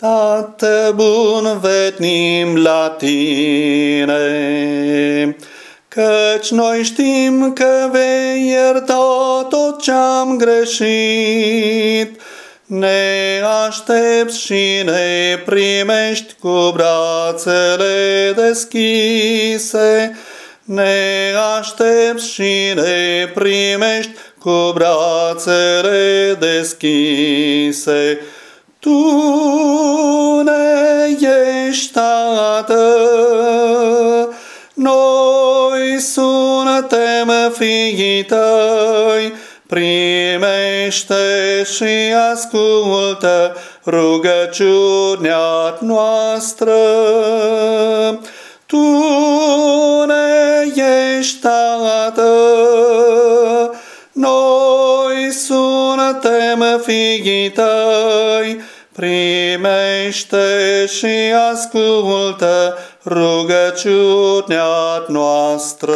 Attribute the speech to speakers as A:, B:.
A: Tată bun, venim la tine, Căci noi știm că vei ierta tot ce-am greșit. Ne aștepți și ne primești cu brațele deschise, ne aștepți și ne primești cu brațele deschise. Tu ne ești Tată, noi suntem fiii tăi, primește și ascultă rugăciunea noastră. Tu ne ești Tată, noi suntem fiii tăi, primește și ascultă rugăciunea noastră.